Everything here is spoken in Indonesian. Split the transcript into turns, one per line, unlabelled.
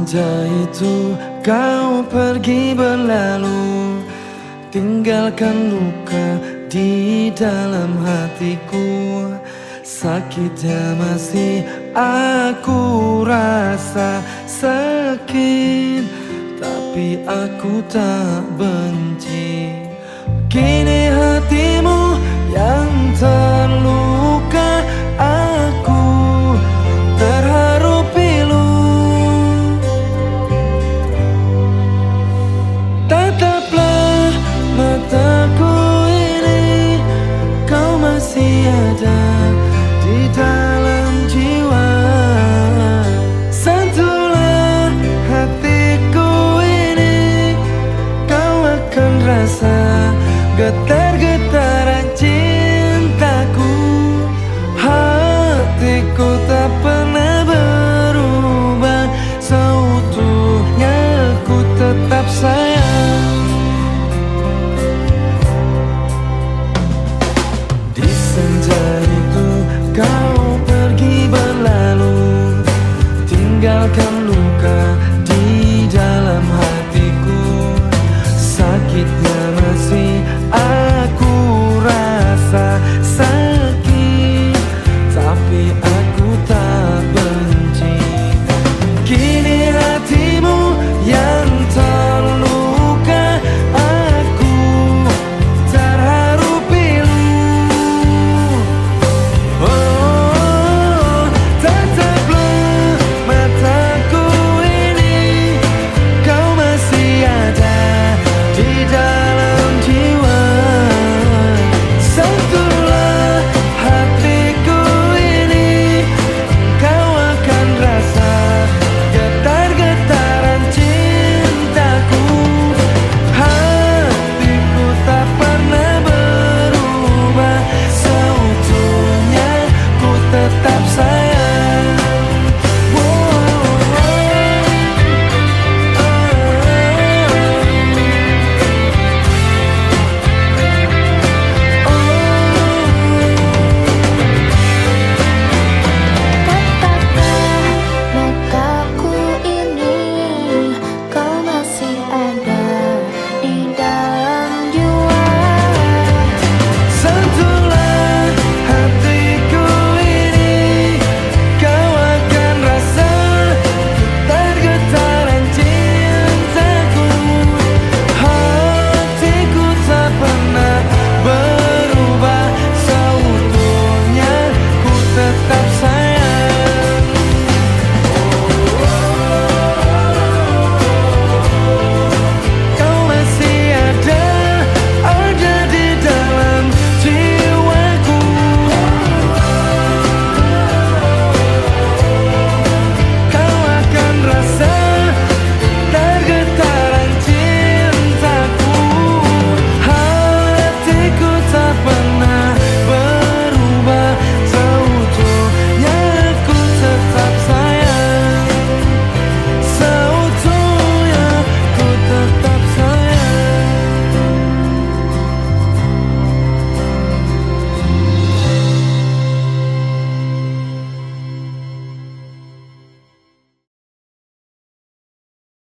Senja itu kau pergi berlalu. Tinggalkan luka di dalam hatiku. Sakitnya masih aku rasa sakit. Tapi aku tak benci. Kini hatimu masih ada di dalam jiwa. Sentuhlah hatiku ini Kau akan rasa getar God.